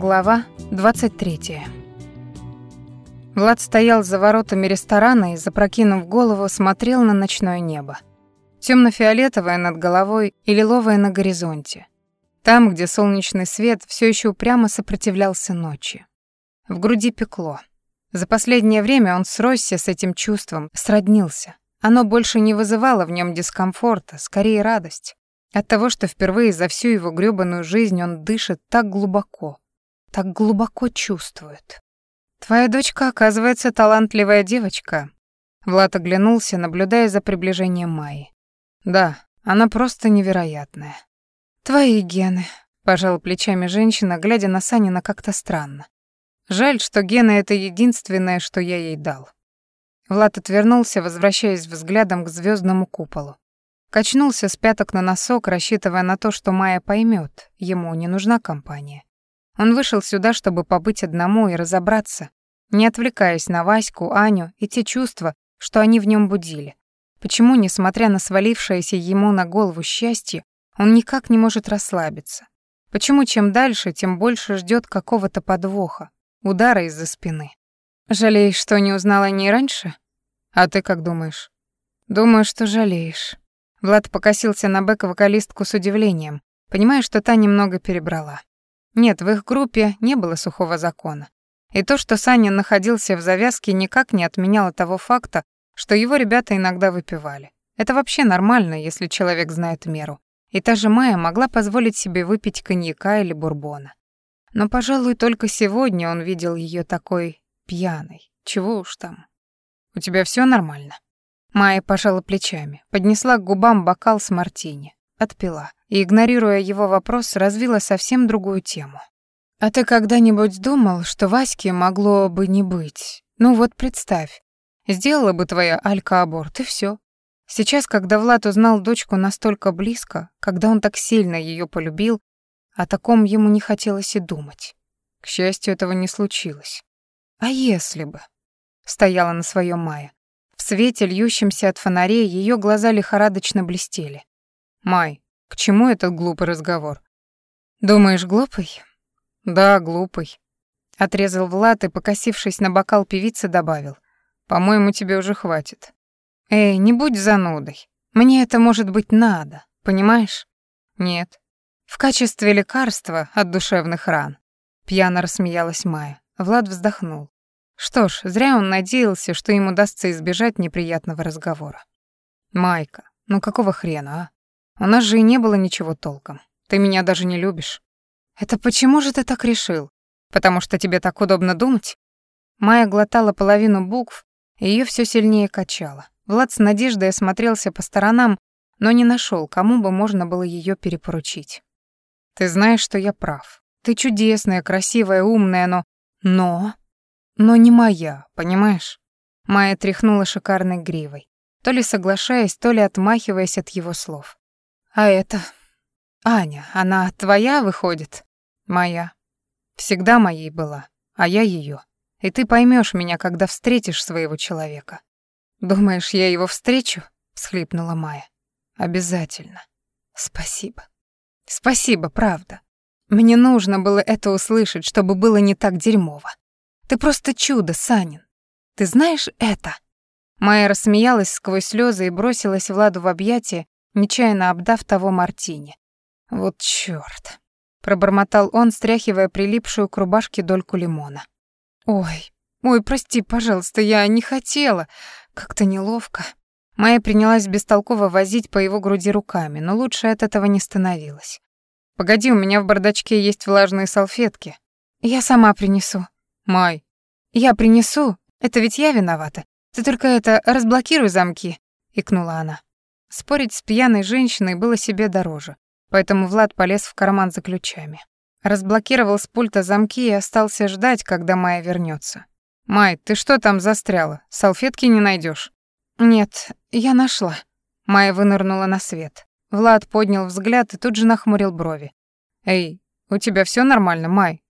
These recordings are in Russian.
Глава 23. Влад стоял за воротами ресторана и, запрокинув голову, смотрел на ночное небо. Темно-фиолетовое над головой и лиловое на горизонте. Там, где солнечный свет все еще упрямо сопротивлялся ночи. В груди пекло. За последнее время он сросся с этим чувством, сроднился. Оно больше не вызывало в нем дискомфорта, скорее радость. От того, что впервые за всю его грёбаную жизнь он дышит так глубоко, так глубоко чувствует. «Твоя дочка, оказывается, талантливая девочка», Влад оглянулся, наблюдая за приближением Майи. «Да, она просто невероятная». «Твои гены», — пожал плечами женщина, глядя на Санина как-то странно. «Жаль, что гены — это единственное, что я ей дал». Влад отвернулся, возвращаясь взглядом к звездному куполу. Качнулся с пяток на носок, рассчитывая на то, что Майя поймет, ему не нужна компания. Он вышел сюда, чтобы побыть одному и разобраться, не отвлекаясь на Ваську, Аню и те чувства, что они в нем будили. Почему, несмотря на свалившееся ему на голову счастье, он никак не может расслабиться? Почему чем дальше, тем больше ждет какого-то подвоха, удара из-за спины? Жалеешь, что не узнала о ней раньше? А ты как думаешь? Думаю, что жалеешь. Влад покосился на бэк-вокалистку с удивлением, понимая, что та немного перебрала. Нет, в их группе не было сухого закона. И то, что Саня находился в завязке, никак не отменяло того факта, что его ребята иногда выпивали. Это вообще нормально, если человек знает меру. И та же Майя могла позволить себе выпить коньяка или бурбона. Но, пожалуй, только сегодня он видел ее такой пьяной. Чего уж там. «У тебя все нормально?» Майя пожала плечами, поднесла к губам бокал с мартини, отпила и, игнорируя его вопрос, развила совсем другую тему. «А ты когда-нибудь думал, что Ваське могло бы не быть? Ну вот представь, сделала бы твоя Алька аборт, и все. Сейчас, когда Влад узнал дочку настолько близко, когда он так сильно ее полюбил, о таком ему не хотелось и думать. К счастью, этого не случилось. А если бы? Стояла на своем Майя. В свете, льющемся от фонарей, ее глаза лихорадочно блестели. «Май, к чему этот глупый разговор?» «Думаешь, глупый?» «Да, глупый», — отрезал Влад и, покосившись на бокал певицы, добавил. «По-моему, тебе уже хватит». «Эй, не будь занудой. Мне это, может быть, надо, понимаешь?» «Нет». «В качестве лекарства от душевных ран», — пьяно рассмеялась Майя. Влад вздохнул. Что ж, зря он надеялся, что ему удастся избежать неприятного разговора. «Майка, ну какого хрена, а? У нас же и не было ничего толком. Ты меня даже не любишь». «Это почему же ты так решил? Потому что тебе так удобно думать?» Майя глотала половину букв, и её всё сильнее качало. Влад с надеждой осмотрелся по сторонам, но не нашёл, кому бы можно было её перепоручить. «Ты знаешь, что я прав. Ты чудесная, красивая, умная, но...» «Но...» но не моя, понимаешь? Майя тряхнула шикарной гривой, то ли соглашаясь, то ли отмахиваясь от его слов. А это... Аня, она твоя, выходит? Моя. Всегда моей была, а я ее. И ты поймешь меня, когда встретишь своего человека. Думаешь, я его встречу? всхлипнула Майя. Обязательно. Спасибо. Спасибо, правда. Мне нужно было это услышать, чтобы было не так дерьмово. Ты просто чудо, Санин. Ты знаешь это?» Майя рассмеялась сквозь слезы и бросилась Владу в объятия, нечаянно обдав того мартини. «Вот чёрт!» — пробормотал он, стряхивая прилипшую к рубашке дольку лимона. «Ой, ой, прости, пожалуйста, я не хотела. Как-то неловко». Майя принялась бестолково возить по его груди руками, но лучше от этого не становилось. «Погоди, у меня в бардачке есть влажные салфетки. Я сама принесу», «Май». «Я принесу. Это ведь я виновата. Ты только это, разблокируй замки», — икнула она. Спорить с пьяной женщиной было себе дороже, поэтому Влад полез в карман за ключами. Разблокировал с пульта замки и остался ждать, когда Майя вернется. «Май, ты что там застряла? Салфетки не найдешь? «Нет, я нашла». Майя вынырнула на свет. Влад поднял взгляд и тут же нахмурил брови. «Эй, у тебя все нормально, Май?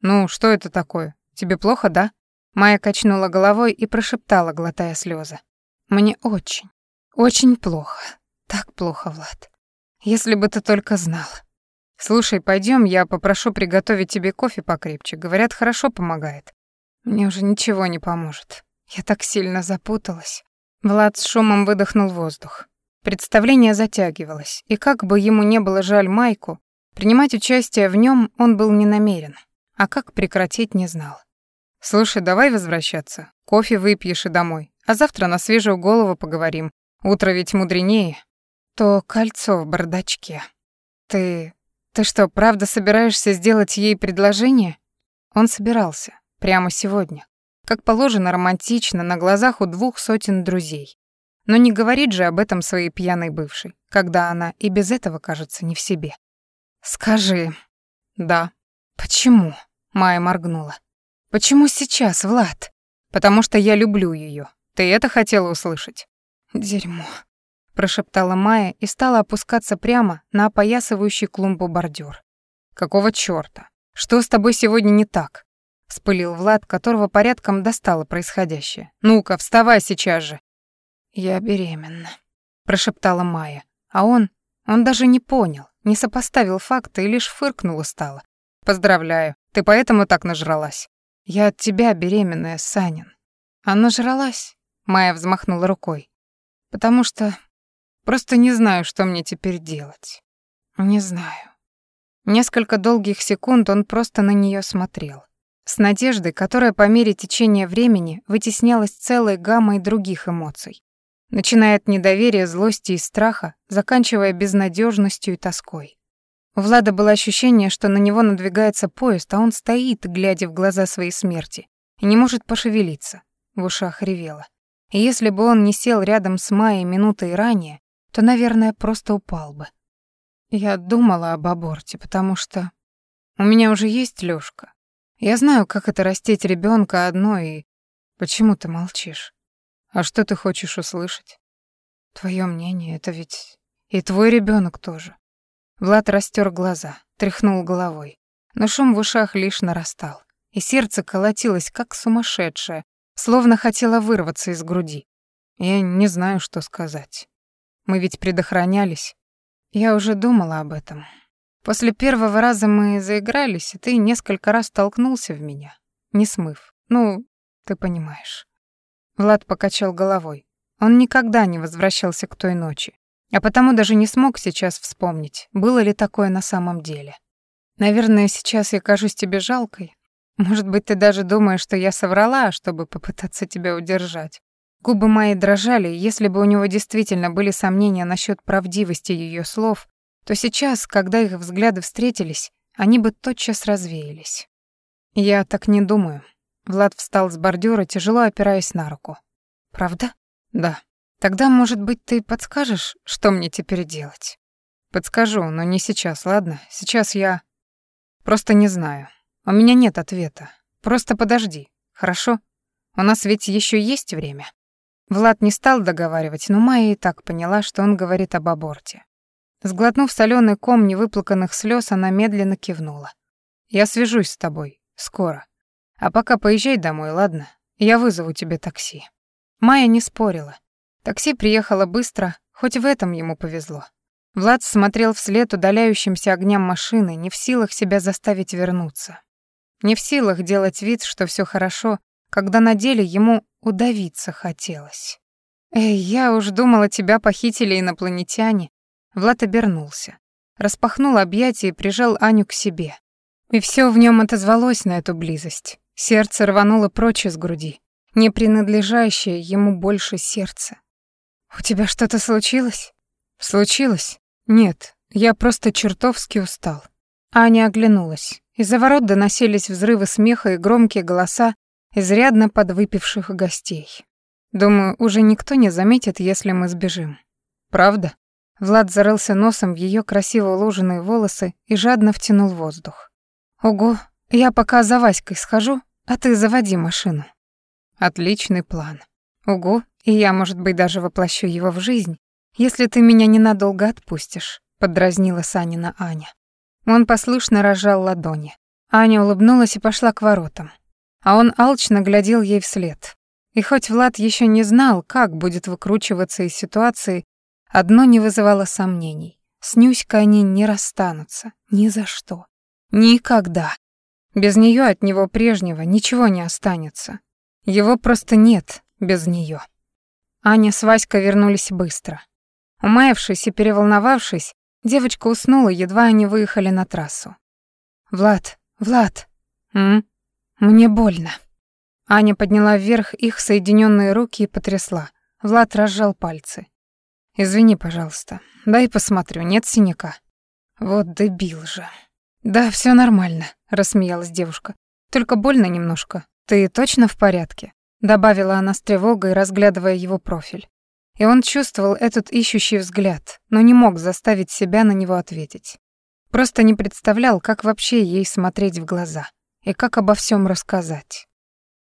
Ну, что это такое? Тебе плохо, да?» Майя качнула головой и прошептала, глотая слезы. «Мне очень, очень плохо. Так плохо, Влад. Если бы ты только знал». Слушай, пойдем, я попрошу приготовить тебе кофе покрепче. Говорят, хорошо помогает. Мне уже ничего не поможет. Я так сильно запуталась. Влад с шумом выдохнул воздух. Представление затягивалось, и как бы ему не было жаль Майку, принимать участие в нем он был не намерен, а как прекратить не знал. «Слушай, давай возвращаться. Кофе выпьешь и домой, а завтра на свежую голову поговорим. Утро ведь мудренее». «То кольцо в бардачке. Ты... ты что, правда собираешься сделать ей предложение?» Он собирался. Прямо сегодня. Как положено романтично, на глазах у двух сотен друзей. Но не говорит же об этом своей пьяной бывшей, когда она и без этого кажется не в себе. «Скажи». «Да». «Почему?» — Майя моргнула. «Почему сейчас, Влад?» «Потому что я люблю ее. Ты это хотела услышать?» «Дерьмо», — прошептала Майя и стала опускаться прямо на опоясывающий клумбу бордюр. «Какого чёрта? Что с тобой сегодня не так?» — вспылил Влад, которого порядком достало происходящее. «Ну-ка, вставай сейчас же!» «Я беременна», — прошептала Майя. А он... он даже не понял, не сопоставил факты и лишь фыркнул и стало. «Поздравляю, ты поэтому так нажралась?» «Я от тебя беременная, Санин». «А нажралась?» — Майя взмахнула рукой. «Потому что... просто не знаю, что мне теперь делать. Не знаю». Несколько долгих секунд он просто на нее смотрел. С надеждой, которая по мере течения времени вытеснялась целой гаммой других эмоций начиная от недоверия, злости и страха, заканчивая безнадежностью и тоской. У Влада было ощущение, что на него надвигается поезд, а он стоит, глядя в глаза своей смерти, и не может пошевелиться. В ушах ревело. И если бы он не сел рядом с Майей минутой ранее, то, наверное, просто упал бы. Я думала об аборте, потому что у меня уже есть Лёшка. Я знаю, как это растить ребенка одной, и почему ты молчишь? А что ты хочешь услышать? Твое мнение, это ведь и твой ребенок тоже. Влад растер глаза, тряхнул головой. Но шум в ушах лишь нарастал, и сердце колотилось как сумасшедшее, словно хотело вырваться из груди. Я не знаю, что сказать. Мы ведь предохранялись. Я уже думала об этом. После первого раза мы заигрались, и ты несколько раз толкнулся в меня, не смыв. Ну, ты понимаешь. Влад покачал головой. Он никогда не возвращался к той ночи, а потому даже не смог сейчас вспомнить, было ли такое на самом деле. Наверное, сейчас я кажусь тебе жалкой. Может быть, ты даже думаешь, что я соврала, чтобы попытаться тебя удержать. Губы мои дрожали, если бы у него действительно были сомнения насчет правдивости ее слов, то сейчас, когда их взгляды встретились, они бы тотчас развеялись. Я так не думаю. Влад встал с бордюра, тяжело опираясь на руку. «Правда?» «Да. Тогда, может быть, ты подскажешь, что мне теперь делать?» «Подскажу, но не сейчас, ладно? Сейчас я... Просто не знаю. У меня нет ответа. Просто подожди, хорошо? У нас ведь еще есть время». Влад не стал договаривать, но Майя и так поняла, что он говорит об аборте. Сглотнув соленый ком невыплаканных слез, она медленно кивнула. «Я свяжусь с тобой. Скоро. А пока поезжай домой, ладно? Я вызову тебе такси». Майя не спорила. Такси приехало быстро, хоть в этом ему повезло. Влад смотрел вслед удаляющимся огням машины, не в силах себя заставить вернуться. Не в силах делать вид, что все хорошо, когда на деле ему удавиться хотелось. «Эй, я уж думала, тебя похитили инопланетяне». Влад обернулся, распахнул объятия и прижал Аню к себе. И все в нем отозвалось на эту близость. Сердце рвануло прочь из груди, не принадлежащее ему больше сердце. «У тебя что-то случилось?» «Случилось? Нет, я просто чертовски устал». Аня оглянулась. Из-за ворот доносились взрывы смеха и громкие голоса изрядно подвыпивших гостей. Думаю, уже никто не заметит, если мы сбежим. Правда? Влад зарылся носом в ее красиво уложенные волосы и жадно втянул воздух. Ого, я пока за Васькой схожу, а ты заводи машину. Отличный план. Угу, и я, может быть, даже воплощу его в жизнь, если ты меня ненадолго отпустишь, поддразнила Санина Аня. Он послушно разжал ладони. Аня улыбнулась и пошла к воротам. А он алчно глядел ей вслед. И хоть Влад еще не знал, как будет выкручиваться из ситуации, одно не вызывало сомнений. С Нюськой они не расстанутся. Ни за что. Никогда. Без нее от него прежнего ничего не останется. Его просто нет без нее. Аня с Васькой вернулись быстро. Умаявшись и переволновавшись, девочка уснула, едва они выехали на трассу. «Влад, Влад, м? Мне больно». Аня подняла вверх их соединенные руки и потрясла. Влад разжал пальцы. «Извини, пожалуйста. Дай посмотрю, нет синяка». «Вот дебил же». «Да, все нормально», — рассмеялась девушка. «Только больно немножко. Ты точно в порядке?» Добавила она с тревогой, разглядывая его профиль. И он чувствовал этот ищущий взгляд, но не мог заставить себя на него ответить. Просто не представлял, как вообще ей смотреть в глаза и как обо всем рассказать.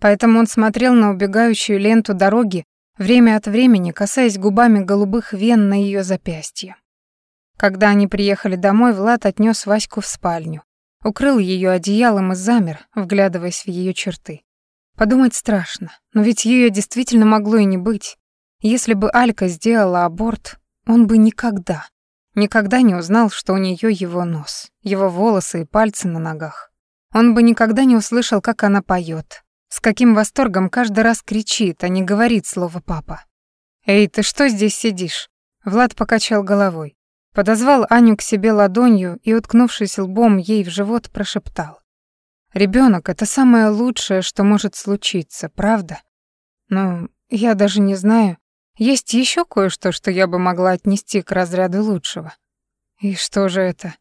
Поэтому он смотрел на убегающую ленту дороги, время от времени касаясь губами голубых вен на ее запястье. Когда они приехали домой, Влад отнес Ваську в спальню, укрыл ее одеялом и замер, вглядываясь в ее черты. Подумать страшно, но ведь ее действительно могло и не быть. Если бы Алька сделала аборт, он бы никогда, никогда не узнал, что у нее его нос, его волосы и пальцы на ногах. Он бы никогда не услышал, как она поет, с каким восторгом каждый раз кричит, а не говорит слово «папа». «Эй, ты что здесь сидишь?» Влад покачал головой. Подозвал Аню к себе ладонью и, уткнувшись лбом ей в живот, прошептал. «Ребёнок — это самое лучшее, что может случиться, правда? Ну, я даже не знаю. Есть ещё кое-что, что я бы могла отнести к разряду лучшего. И что же это?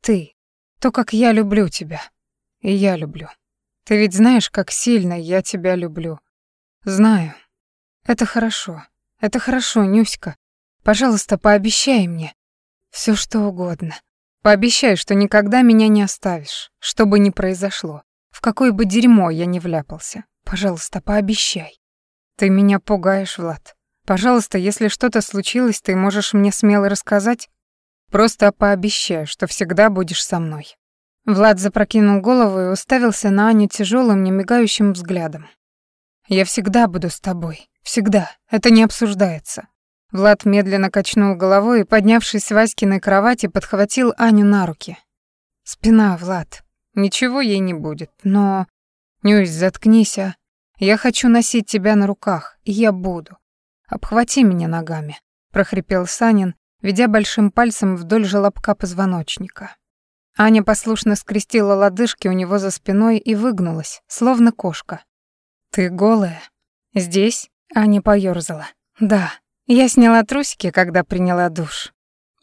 Ты. То, как я люблю тебя. И я люблю. Ты ведь знаешь, как сильно я тебя люблю. Знаю. Это хорошо. Это хорошо, Нюська. Пожалуйста, пообещай мне, все что угодно. Пообещай, что никогда меня не оставишь, что бы ни произошло, в какое бы дерьмо я не вляпался. Пожалуйста, пообещай. Ты меня пугаешь, Влад. Пожалуйста, если что-то случилось, ты можешь мне смело рассказать? Просто пообещай, что всегда будешь со мной. Влад запрокинул голову и уставился на Аню тяжелым, немигающим взглядом. Я всегда буду с тобой. Всегда. Это не обсуждается. Влад медленно качнул головой и, поднявшись с Васькиной кровати, подхватил Аню на руки. «Спина, Влад. Ничего ей не будет, но...» «Нюсь, заткнись, а. Я хочу носить тебя на руках, и я буду. Обхвати меня ногами», — прохрипел Санин, ведя большим пальцем вдоль желобка позвоночника. Аня послушно скрестила лодыжки у него за спиной и выгнулась, словно кошка. «Ты голая?» «Здесь?» — Аня поёрзала. «Да». Я сняла трусики, когда приняла душ.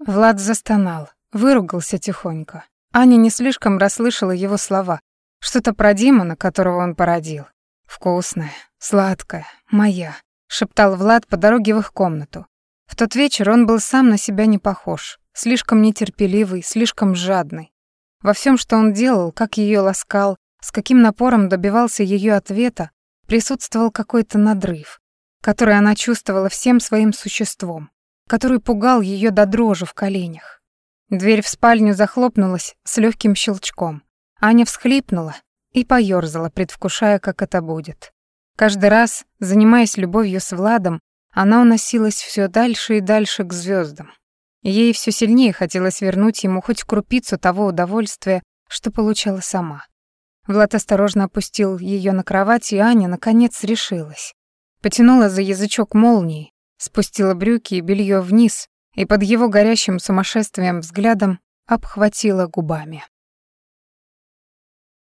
Влад застонал, выругался тихонько. Аня не слишком расслышала его слова. Что-то про Димона, которого он породил. «Вкусная, сладкая, моя», — шептал Влад по дороге в их комнату. В тот вечер он был сам на себя не похож, слишком нетерпеливый, слишком жадный. Во всем, что он делал, как ее ласкал, с каким напором добивался ее ответа, присутствовал какой-то надрыв который она чувствовала всем своим существом, который пугал ее до дрожи в коленях. Дверь в спальню захлопнулась с легким щелчком. Аня всхлипнула и поёрзала, предвкушая, как это будет. Каждый раз, занимаясь любовью с Владом, она уносилась все дальше и дальше к звездам. Ей все сильнее хотелось вернуть ему хоть крупицу того удовольствия, что получала сама. Влад осторожно опустил ее на кровать, и Аня, наконец, решилась. Потянула за язычок молнии, спустила брюки и белье вниз и под его горящим сумасшествием взглядом обхватила губами.